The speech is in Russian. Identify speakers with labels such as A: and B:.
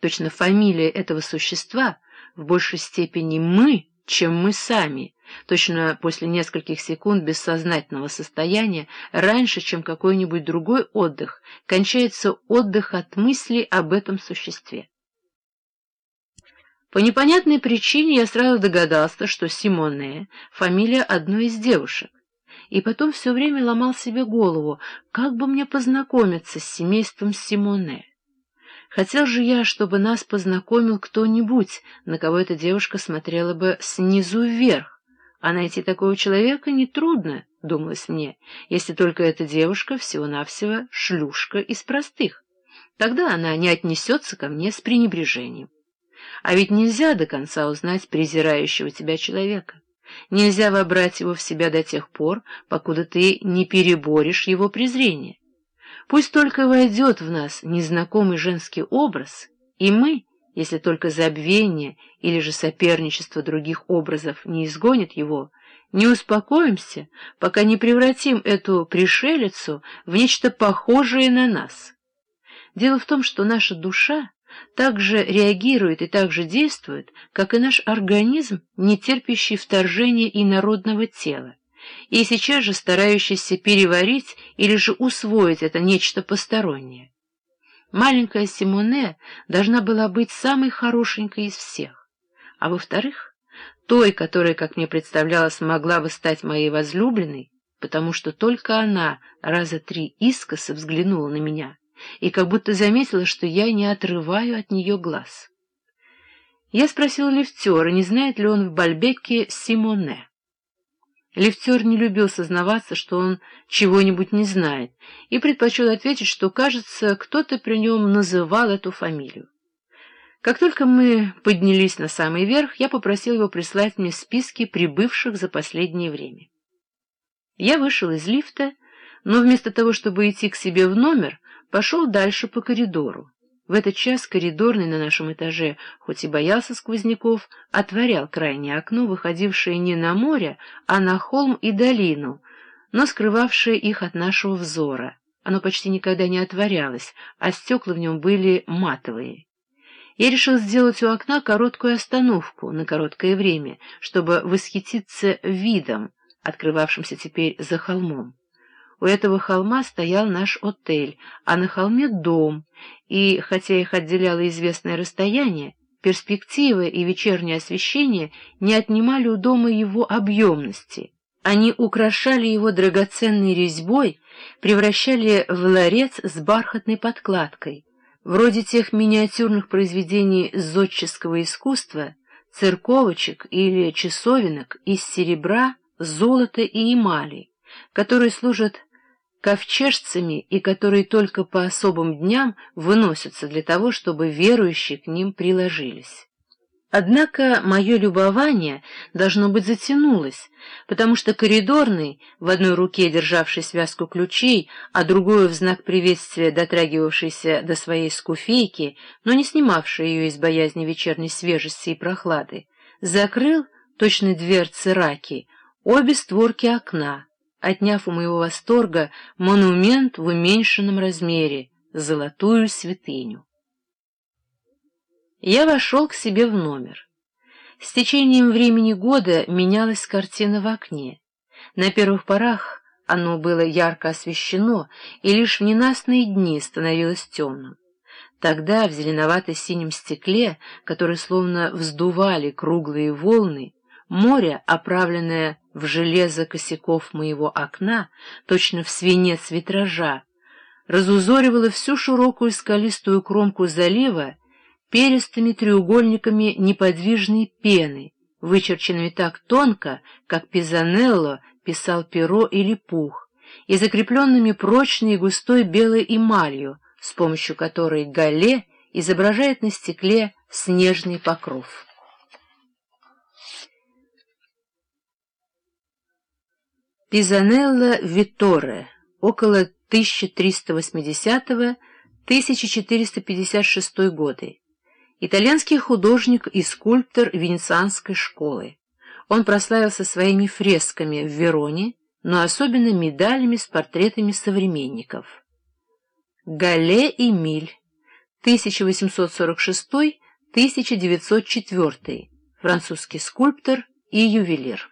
A: Точно фамилия этого существа в большей степени «мы», чем мы сами, точно после нескольких секунд бессознательного состояния, раньше, чем какой-нибудь другой отдых, кончается отдых от мысли об этом существе. По непонятной причине я сразу догадался, что Симоне — фамилия одной из девушек, и потом все время ломал себе голову, как бы мне познакомиться с семейством Симоне. Хотел же я, чтобы нас познакомил кто-нибудь, на кого эта девушка смотрела бы снизу вверх, а найти такого человека нетрудно, думалось мне, если только эта девушка всего-навсего шлюшка из простых. Тогда она не отнесется ко мне с пренебрежением. А ведь нельзя до конца узнать презирающего тебя человека. Нельзя вобрать его в себя до тех пор, покуда ты не переборешь его презрение. Пусть только войдет в нас незнакомый женский образ, и мы, если только забвение или же соперничество других образов не изгонит его, не успокоимся, пока не превратим эту пришелицу в нечто похожее на нас. Дело в том, что наша душа так же реагирует и так же действует, как и наш организм, не терпящий вторжения инородного тела, и сейчас же старающийся переварить или же усвоить это нечто постороннее. Маленькая Симоне должна была быть самой хорошенькой из всех, а во-вторых, той, которая, как мне представлялось, могла бы стать моей возлюбленной, потому что только она раза три искоса взглянула на меня и как будто заметила, что я не отрываю от нее глаз. Я спросил лифтера, не знает ли он в Бальбеке Симоне. Лифтер не любил сознаваться, что он чего-нибудь не знает, и предпочел ответить, что, кажется, кто-то при нем называл эту фамилию. Как только мы поднялись на самый верх, я попросил его прислать мне списки прибывших за последнее время. Я вышел из лифта, но вместо того, чтобы идти к себе в номер, пошел дальше по коридору. В этот час коридорный на нашем этаже, хоть и боялся сквозняков, отворял крайнее окно, выходившее не на море, а на холм и долину, но скрывавшее их от нашего взора. Оно почти никогда не отворялось, а стекла в нем были матовые. Я решил сделать у окна короткую остановку на короткое время, чтобы восхититься видом, открывавшимся теперь за холмом. У этого холма стоял наш отель, а на холме дом, и, хотя их отделяло известное расстояние, перспектива и вечернее освещение не отнимали у дома его объемности. Они украшали его драгоценной резьбой, превращали в ларец с бархатной подкладкой, вроде тех миниатюрных произведений зодческого искусства, церковочек или часовенок из серебра, золота и эмали, которые служат ковчежцами и которые только по особым дням выносятся для того, чтобы верующие к ним приложились. Однако мое любование, должно быть, затянулось, потому что коридорный, в одной руке державший связку ключей, а другую в знак приветствия дотрагивавшийся до своей скуфейки, но не снимавший ее из боязни вечерней свежести и прохлады, закрыл, точно дверцы раки, обе створки окна, отняв у моего восторга монумент в уменьшенном размере, золотую святыню. Я вошел к себе в номер. С течением времени года менялась картина в окне. На первых порах оно было ярко освещено, и лишь в ненастные дни становилось темным. Тогда в зеленовато-синем стекле, которое словно вздували круглые волны, море, оправленное в железо косяков моего окна, точно в свинец витража, разузоривала всю широкую скалистую кромку залива перистыми треугольниками неподвижной пены, вычерченными так тонко, как Пизанелло писал перо или пух, и закрепленными прочной и густой белой эмалью, с помощью которой Гале изображает на стекле снежный покров. Пизанелло Витторе, около 1380-1456 годы. Итальянский художник и скульптор Венецианской школы. Он прославился своими фресками в Вероне, но особенно медалями с портретами современников. Гале Эмиль, 1846-1904, французский скульптор и ювелир.